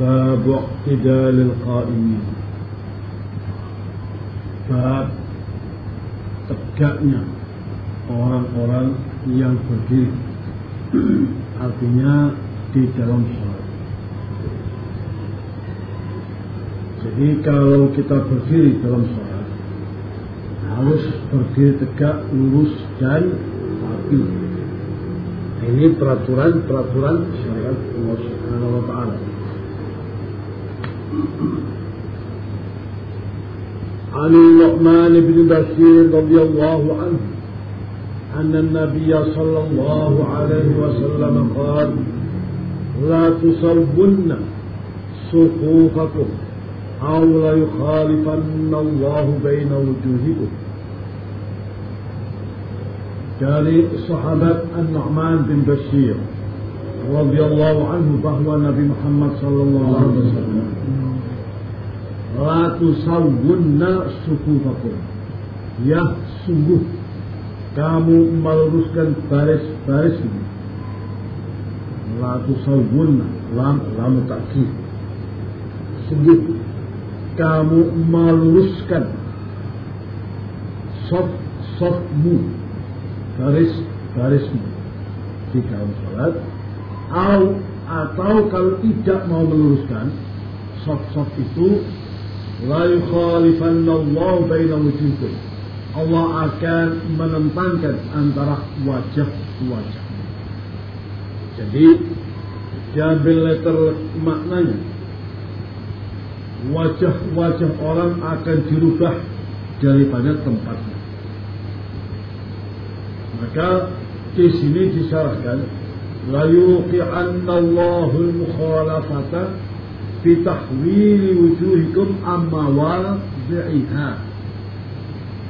باب اعتدال القائمين bab tegaknya orang-orang yang berdiri artinya di dalam sholat jadi kalau kita berdiri dalam sholat harus berdiri tegak, lurus dan rapi ini peraturan-peraturan syariat Allah Subhanahu wa taala عن النعمان بن بشير رضي الله عنه أن النبي صلى الله عليه وسلم قال لا تصبن صفوفكم أو ليخالفن الله بين وجوهكم. dari sahabat An-Nu'man bin Bashir radhiyallahu anhu bahwa Nabi Muhammad sallallahu alaihi wasallam la tusawwunna sufufakum ya sungguh kamu meluruskan baris-baris ini la tusawwunna lam lam takkid sungguh kamu meluruskan sof sofmu baris-barismu di dalam sholat atau, atau kalau tidak mau meluruskan sof-sof itu la yukhalifanna Allah baina wujuhikum Allah akan menentangkan antara wajah-wajah jadi diambil letter maknanya. Wajah-wajah orang akan dirubah daripada tempatnya. Maka di sini disyaratkan yuqi'anna Allahul mukhalafata fi tahwili wujuhikum amma wad'iha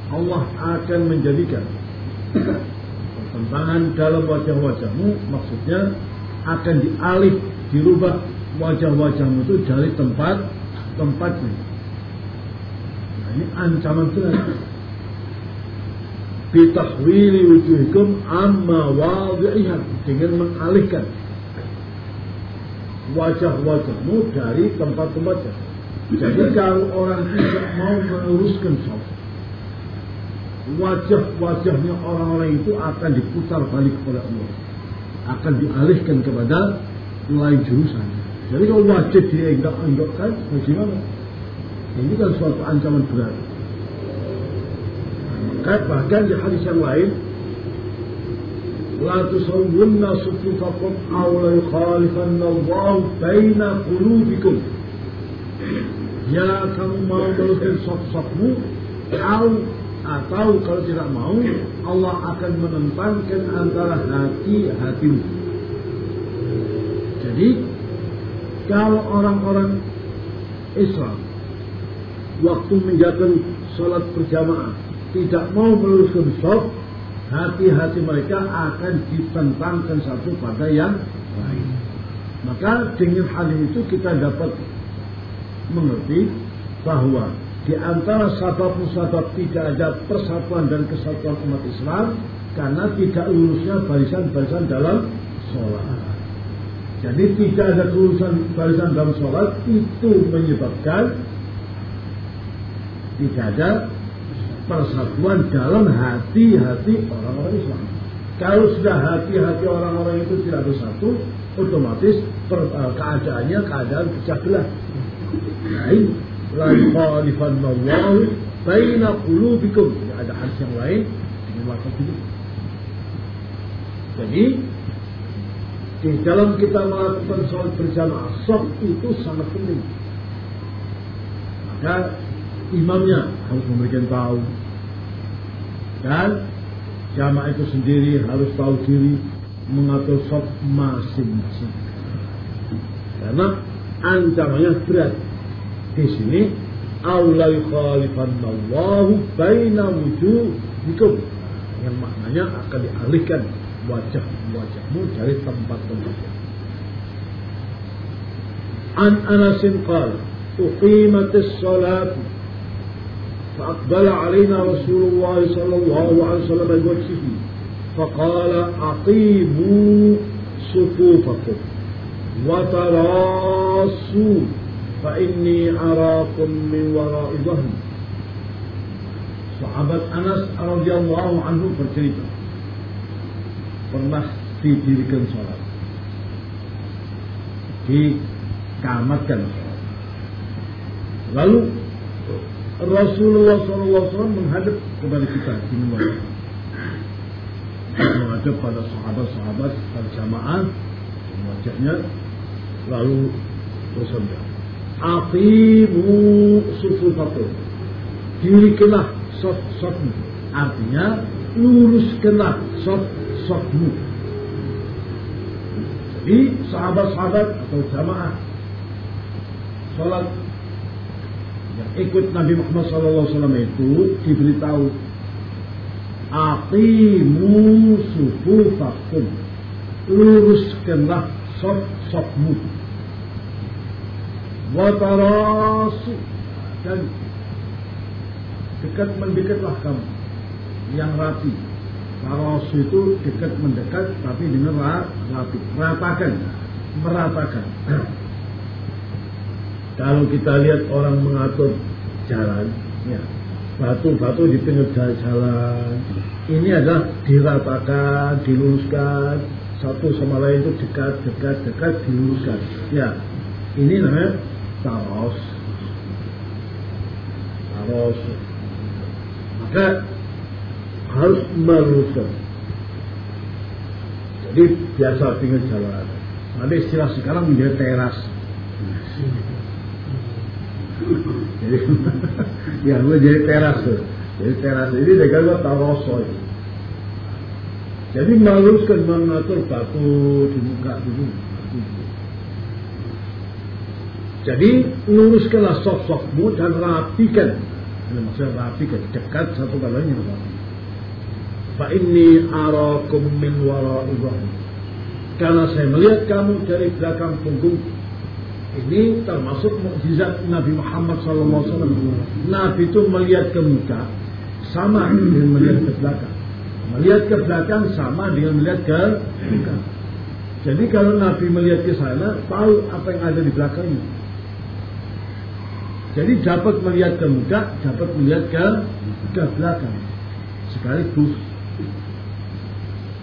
Allah akan menjadikan pertentangan dalam wajah-wajahmu maksudnya akan dialih dirubah wajah-wajahmu itu dari tempat tempatnya. Nah, ini ancaman berat bitahwili wujuhikum amma wad'iha dengan mengalihkan wajah-wajahmu dari tempat-tempatnya. Jadi kalau orang tidak mau meluruskan sholat, wajah-wajahnya orang-orang itu akan diputar balik oleh Allah, akan dialihkan kepada lain jurusan. Jadi kalau wajib dienggak-enggakkan, bagaimana? Ini kan suatu ancaman berat. Bahkan di hadis yang lain, لا تصون صفوفكم أو ليخالفن الله بين قلوبكم Ya kamu mau meluruskan sop-sopmu atau atau kalau tidak mau Allah akan menentangkan antara hati-hatimu. Jadi kalau orang-orang Islam waktu menjalankan sholat berjamaah tidak mau meluruskan sop hati-hati mereka akan ditentangkan satu pada yang lain. Maka dengan hal itu kita dapat mengerti bahwa di antara sabab-sabab tidak ada persatuan dan kesatuan umat Islam karena tidak lurusnya barisan-barisan dalam sholat. Jadi tidak ada kelurusan barisan dalam sholat itu menyebabkan tidak ada persatuan dalam hati-hati orang-orang Islam. Kalau sudah hati-hati orang-orang itu tidak bersatu, otomatis per, uh, keadaannya keadaan pecah belah. Lain, la yukhalifanallahu baina qulubikum. Ada hadis yang lain dengan lafaz ini. Jadi di dalam kita melakukan sholat berjamaah, sholat itu sangat penting. Maka imamnya harus memberikan tahu dan jamaah itu sendiri harus tahu diri mengatur sop masing-masing. Karena ancamannya berat. Di sini Allah yukhalifanallahu baina wujuhikum. Yang maknanya akan dialihkan wajah-wajahmu dari tempat-tempatnya An Anasin qala uqimat as-salat فأقبل علينا رسول الله صلى الله عليه وسلم بوجهه فقال أقيموا صفوفكم وتراصوا فإني أراكم من وراء ظهري Sahabat Anas radhiyallahu anhu bercerita pernah didirikan sholat, dikamatkan sholat. Lalu Rasulullah SAW menghadap kepada kita di mimbar. Menghadap pada sahabat-sahabat pada jamaah wajahnya lalu bersabda Aqimu sufufakum. Dirikanlah sof-sofmu Artinya luruskanlah sof-sofmu Jadi sahabat-sahabat atau jamaah yang ikut Nabi Muhammad SAW itu diberitahu Aqimu sufufakum Luruskanlah sof-sofmu Watarasu Dan dekat mendekatlah kamu Yang rapi. Tarasu itu dekat mendekat Tapi dengan rapi. Ratakan Meratakan Kalau kita lihat orang mengatur jalan ya, Batu-batu di pinggir jalan Ini adalah diratakan Diluruskan Satu sama lain itu dekat, dekat, dekat Diluruskan. Ya, ini namanya taros. Taros. Maka harus meluruskan. Jadi biasa pinggir jalan. Ada istilah sekarang menjadi teras ya jadi teras jadi teras ini dengan taros jadi meluruskan mengatur batu di muka dulu jadi luruskanlah sok-sokmu dan rapikan. Ini maksudnya rapikan, dekat satu kalanya. Fa inni arakum min wara'i Karena saya melihat kamu dari belakang punggung ini termasuk mukjizat Nabi Muhammad SAW. Nabi itu melihat ke muka sama dengan melihat ke belakang. Melihat ke belakang sama dengan melihat ke muka. Jadi kalau Nabi melihat ke sana, tahu apa yang ada di belakangnya. Jadi dapat melihat ke muka, dapat melihat ke, ke belakang. Sekaligus.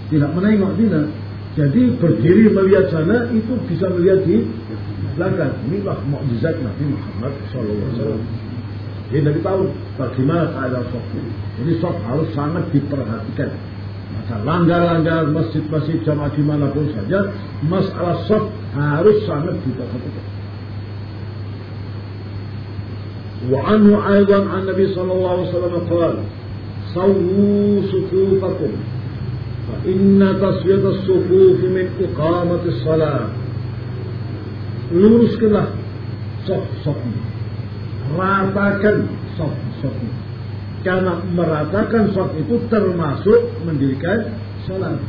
Tidak menengok, tidak. Jadi berdiri melihat sana, itu bisa melihat di belakang. Inilah mukjizat Nabi Muhammad SAW. Jadi dari tahu bagaimana keadaan sok. Jadi sok harus sangat diperhatikan. Maka langgar-langgar masjid-masjid jamaah dimanapun saja, masalah sok harus sangat diperhatikan. وعنه أيضا عن النبي صلى الله عليه وسلم قال صووا صفوفكم فإن تصفية الصفوف من إقامة الصلاة luruskanlah sop-sopnya ratakan sop-sopnya karena meratakan sop itu termasuk mendirikan sholat.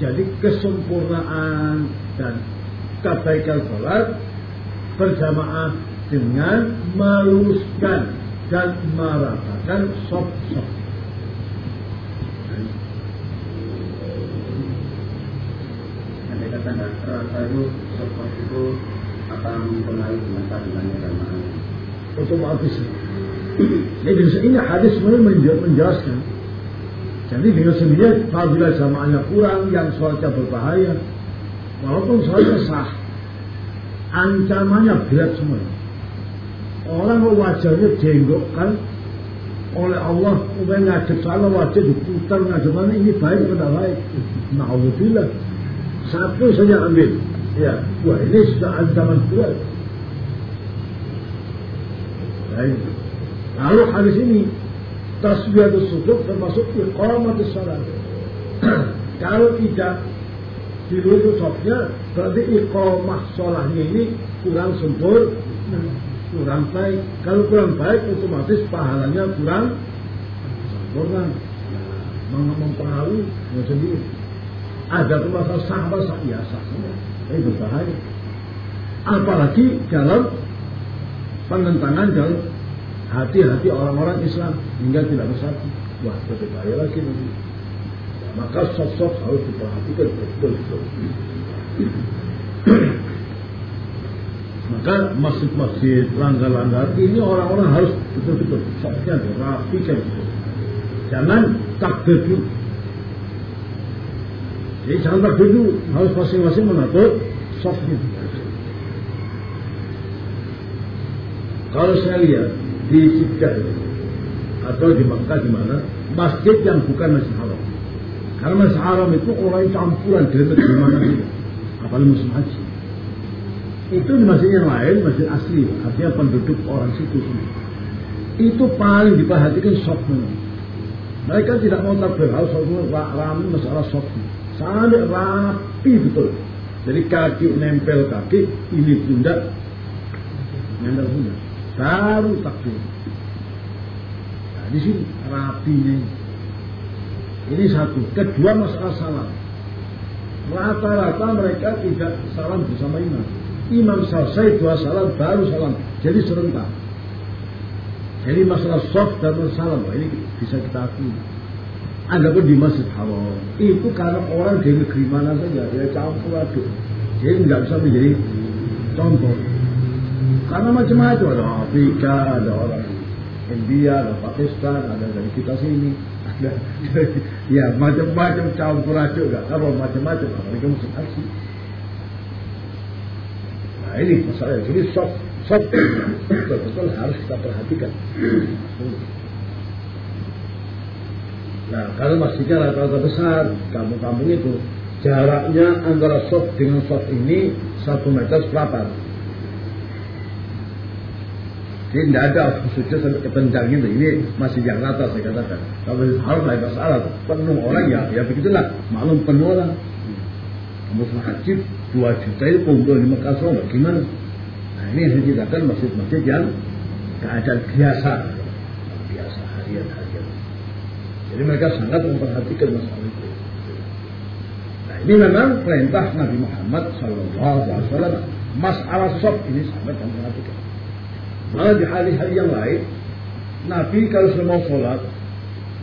Jadi kesempurnaan dan kebaikan sholat berjamaah dengan meluruskan dan meratakan sop-sop. Andai kata rata itu sop itu Otomatis. Jadi ini hadis sebenarnya menjelaskan. Jadi dengan sendirinya apabila jamaahnya kurang, yang sholatnya berbahaya, walaupun sholatnya sah, ancamannya berat semua. Orang wajahnya jenggot kan oleh Allah udah ngadep sana wajah diputar ngadep mana ini baik atau baik Na'udzubillah satu saja ambil ya wah ini sudah ancaman kuat lalu hadis ini tasbihatus sujud termasuk iqamatus salat kalau tidak dilurus sofnya berarti iqamah sholatnya ini kurang sempurna kurang baik. Kalau kurang baik otomatis pahalanya kurang sempurna. Nah, mempengaruhi sendiri. Ada sahabat sah ya sah saja. Ini berbahaya. Apalagi dalam penentangan dalam hati-hati orang-orang Islam hingga tidak bersatu. Wah, berbahaya lagi nanti. Maka sosok harus diperhatikan betul-betul. Maka masjid-masjid, langgar-langgar ini orang-orang harus betul-betul sopnya dirapikan. Jangan takbir dulu. Jadi jangan dulu, harus masing-masing mengatur sopnya. Kalau saya lihat di Jeddah atau di Makkah di mana masjid yang bukan masjid haram. Karena masjid haram itu orang campuran dari negeri mana saja, apalagi musim haji. Itu di masjid yang lain masjid asli. Artinya penduduk orang situ itu paling diperhatikan sopnya mereka tidak mau takbir harus ramai masalah sopnya sampai rapi betul. Jadi kaki nempel kaki ini pundak nempel pundak baru takbir nah, di sini rapinya. Ini satu. Kedua masalah salam. Rata-rata mereka tidak salam bersama imam. Imam selesai dua salam baru salam. Jadi serentak. Jadi masalah soft dan salam. Ini bisa kita akui ada pun di masjid haram. Itu karena orang di negeri mana saja ya campur aduk jadi nggak bisa menjadi contoh. Karena macam-macam ada Afrika ada orang India ada Pakistan ada dari kita sini. Ada ya macam-macam campur aduk nggak apa macam-macam mereka musik asli Nah ini masalah jadi sok sok betul-betul harus kita perhatikan. Nah kalau masjidnya rata-rata besar, kampung-kampung itu jaraknya antara sok dengan sok ini satu meter seperempat. Jadi tidak ada khususnya sampai ketenjang itu. Ini masih yang rata saya katakan. Kalau harus lain masalah, penuh orang ya, ya begitulah. Maklum penuh orang. Muslim haji dua juta itu kumpul di Mekah Solo gimana? Nah ini yang diceritakan masjid-masjid yang keadaan biasa, biasa harian-harian. Jadi mereka sangat memperhatikan masalah itu. Nah ini memang perintah Nabi Muhammad Wasallam masalah sob ini sangat memperhatikan. Malah di hari-hari yang lain, Nabi kalau sudah mau sholat,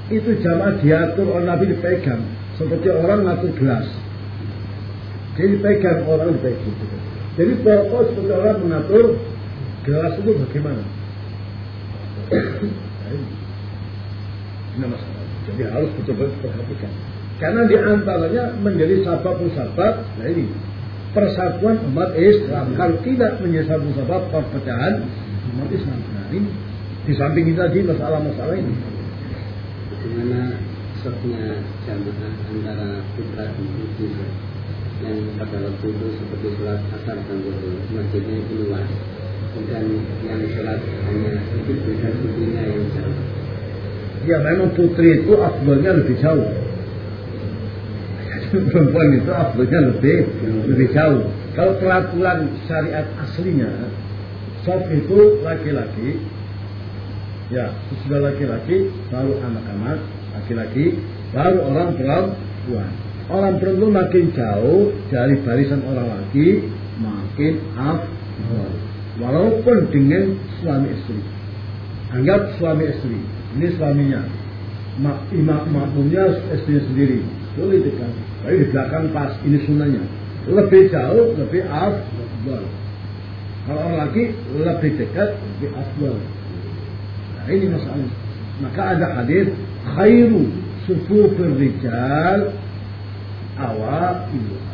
itu jamaah diatur oleh Nabi dipegang seperti orang ngatur gelas jadi pegang orang dipegang. Jadi pokok seperti orang mengatur gelas itu bagaimana. Ini masalah. Jadi harus betul-betul perhatikan. Karena di antaranya menjadi sabab musabab, nah ini persatuan umat Islam. Kalau tidak menjadi sabab musabab perpecahan umat Islam. Nah ini di samping itu tadi masalah-masalah ini. Bagaimana soknya jamaah antara putra dan putri yang pada waktu itu seperti sholat asar dan zuhur masjidnya itu luas dan yang sholat hanya sedikit beda putrinya yang jauh ya memang putri itu afdolnya lebih jauh. Perempuan itu afdolnya lebih lebih jauh. Kalau peraturan syariat aslinya soft itu laki-laki ya sudah laki-laki baru anak-anak laki-laki baru orang perempuan. Orang perempuan makin jauh dari barisan orang laki makin afdal walaupun dengan suami istri. Anggap suami istri ini suaminya. Mak imam makmumnya istri sendiri. Boleh dekat tapi di belakang pas ini sunanya lebih jauh lebih afdal. Kalau orang laki lebih dekat lebih afdal. Nah ini masalahnya. Maka ada hadis khairu sufufir rijal awailuha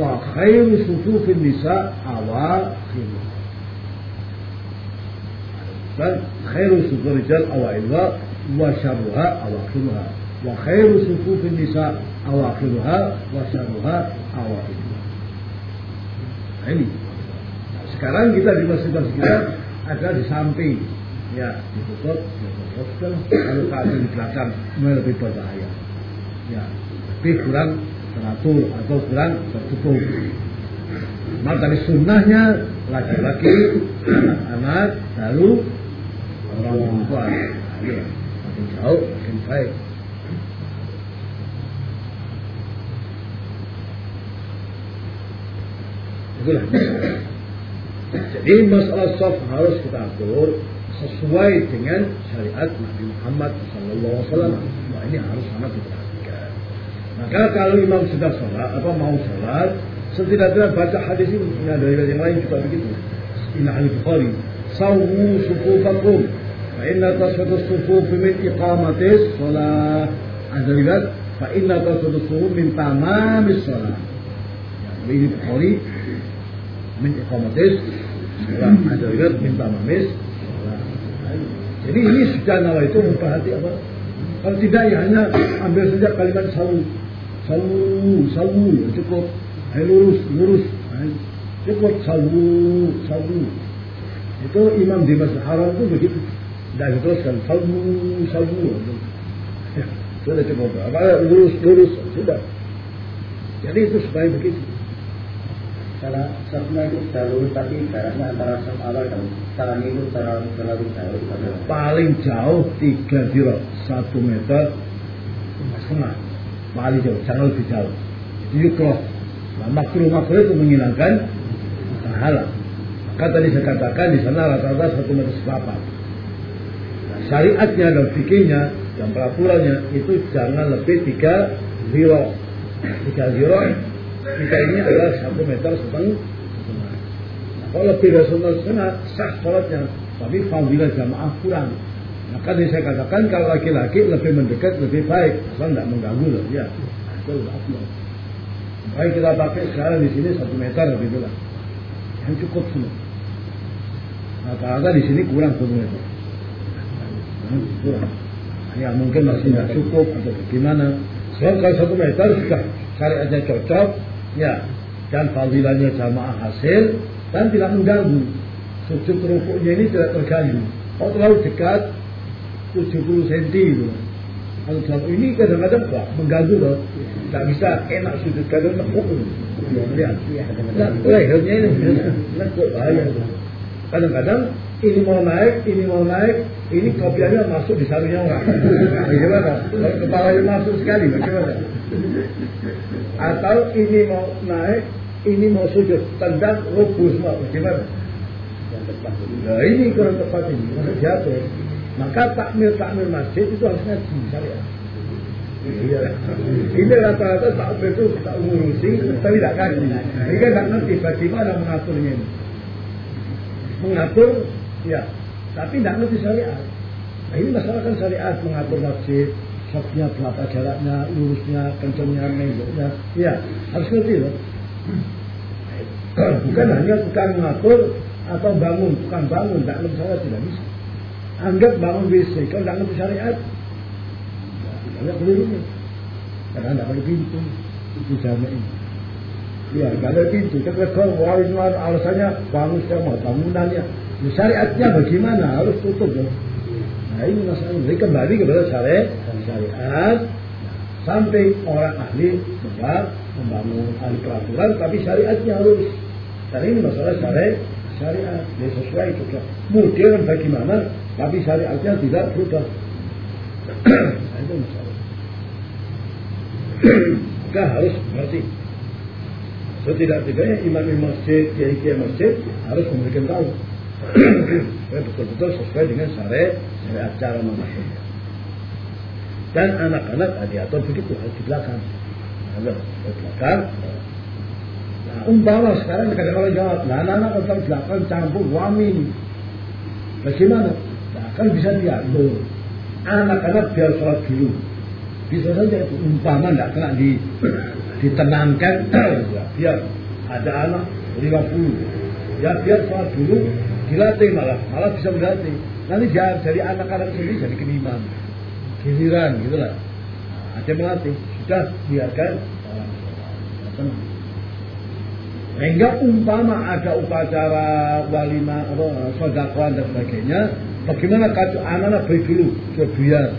wa khairu sufufin nisa awakhiruha rijal awailuha wa syarruha awakhiruha wa khairu sufufin nisa awakhiruha wa syarruha awailuha nah ini. Sekarang kita di masjid-masjid kita ada di samping. Ya ditutup ya tutup kalau keadaan di belakang lebih berbahaya. Ya tapi kurang teratur atau kurang tertutup. Maka dari sunnahnya laki-laki, anak-anak, lalu orang perempuan. Nah, makin jauh, makin baik. Itulah. Jadi masalah soft harus kita atur sesuai dengan syariat Nabi Muhammad SAW. Wah ini harus sangat diperhatikan. Maka kalau imam sudah sholat, apa mau sholat, setidak-tidaknya baca hadis ini, nah, dari yang lain juga begitu. Inna ahli Bukhari, sawu fa inna tasfadu sufufi min iqamatis sholat. Ada lihat, tasfadu sufufi min tamamis sholat. Ya, ini Bukhari, min iqamatis. Ada lihat, min tamamis. Jadi ini sudah nawa itu memperhati apa? Kalau tidak ya hanya ambil saja kalimat sawu. Sawu, sawu, cukup. Ayo lurus, lurus. Cukup sawu, sawu. Itu imam di Masjid Haram itu begitu. Diteruskan sawu, sawu. Ya, sudah cukup. Apa lurus, lurus, sudah. Jadi itu supaya begitu. Cara satunya itu sudah lurus tapi jaraknya antara satu awal dan sekarang itu terlalu terlalu jauh. Paling jauh tiga diro, satu meter setengah. Paling jauh, jangan lebih jauh. Itu cross. Nah, makruh makruh itu menghilangkan pahala. Maka tadi saya katakan di sana rata-rata satu meter sepapan. Nah, syariatnya dan fikihnya dan peraturannya itu jangan lebih tiga zero. Tiga zero kita ini adalah satu meter setengah. Nah, kalau lebih dari meter setengah sah sholatnya, tapi fadilah jamaah kurang. Maka tadi saya katakan kalau laki-laki lebih mendekat lebih baik, asal tidak mengganggu loh. Ya, nah, itu lebih. Baik kita pakai sekarang di sini satu meter gitu lah. Yang cukup semua. Nah, rata di sini kurang satu meter. Ya mungkin masih nggak cukup atau bagaimana. Sebab kalau satu meter sudah syariatnya cocok, ya dan fadilahnya jamaah hasil dan tidak mengganggu. Sujud rukuknya ini tidak terganggu. Kalau terlalu dekat 70 cm itu. Kalau terlalu ini kadang-kadang wah, mengganggu loh. Tidak bisa enak sujud kadang nekuk. Lihat. Nah, lehernya ini nekuk bahaya. Kadang-kadang ini mau naik, ini mau naik, ini kopiannya masuk di sarungnya orang. Bagaimana? Kepalanya masuk sekali, bagaimana? Atau ini mau naik, ini mau sujud, tendang, rubuh semua, bagaimana? Nah ini kurang tepat ini, masa jatuh. Maka takmir-takmir masjid itu harus ngaji syariat. Iya. Ini rata-rata takmir itu tak ngurusi, tapi tidak kaji. Mereka tidak ngerti bagaimana mengaturnya ini. Mengatur, ya, tapi tidak ngerti syariat. Nah ini masalah kan syariat mengatur masjid, sopnya berapa jaraknya, lurusnya, kencangnya, menggoknya. Ya, harus ngerti loh. Bukan hanya tukang mengatur atau bangun, tukang bangun, tidak ngerti syariat tidak bisa. Anggap bangun WC, kalau tidak ngerti syariat, banyak kelirunya. Karena tidak ada pintu, itu jamaah ini. Ya, tidak ada pintu. Kita kalau alasannya bangun sama bangunannya. Ya, syariatnya bagaimana? Harus tutup ya. Nah ini masalah. Jadi kembali kepada syariat, syariat sampai orang ahli sebab membangun ahli peraturan, tapi syariatnya harus. Dan ini masalah syariat, syariat dia sesuai cocok. Modern bagaimana, tapi syariatnya tidak berubah. nah, itu masalah. Maka harus berarti setidak-tidaknya imam-imam masjid, kiai-kiai masjid harus memberikan tahu betul-betul sesuai dengan syariat syariat cara memasuknya. Dan anak-anak diatur begitu harus di belakang. Ada di belakang. Nah, umpama sekarang kadang orang jawab, nah anak-anak orang belakang campur wamin. Bagaimana? Nah, kan bisa diatur. Anak-anak biar sholat dulu. Bisa saja itu umpama tidak kena di ditenangkan biar ada anak 50 ya biar sholat dulu dilatih malah. Malah bisa berlatih nanti jadi anak-anak sendiri jadi keniman. Giliran gitu lah. Nah, ada melatih. Sudah biarkan orang sehingga umpama ada upacara walima sodakoan dan sebagainya bagaimana kalau anak-anak beri dulu ke biar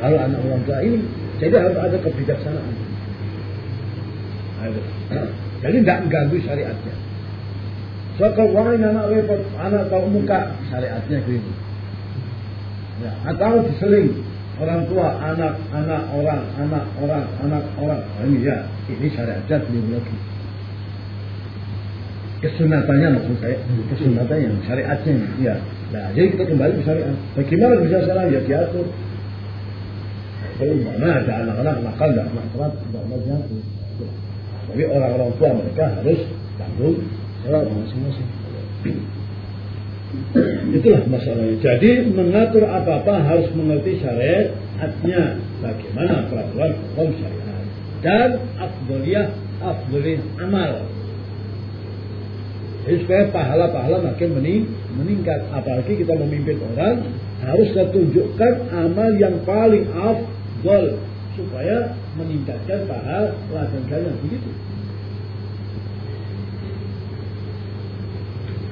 lalu anak orang tua ini jadi harus ada kebijaksanaan. Jadi tidak mengganggu syariatnya. Orang ini anak repot, anak tahu muka syariatnya gitu. Ya, atau diseling orang tua, anak, anak orang, anak orang, anak orang. Nah, ini ya, ini syariatnya belum lagi. Kesunatannya maksud saya, kesunatannya, syariatnya, ya. Nah, jadi kita kembali ke syariat. Bagaimana bisa salah ya diatur. Kalau mana ada anak-anak nakal tidak makrat tidak mau jatuh. Tapi orang-orang tua mereka harus tanggung masing-masing. Itulah masalahnya. Jadi mengatur apa-apa harus mengerti syariatnya. Bagaimana peraturan hukum syariat. Dan afdoliyah afdolin amal. Jadi supaya pahala-pahala makin mening meningkat. Apalagi kita memimpin orang, harus kita tunjukkan amal yang paling afdol. Supaya meningkatkan pahala dan begitu.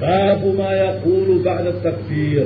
باب ما يقول بعد التكبير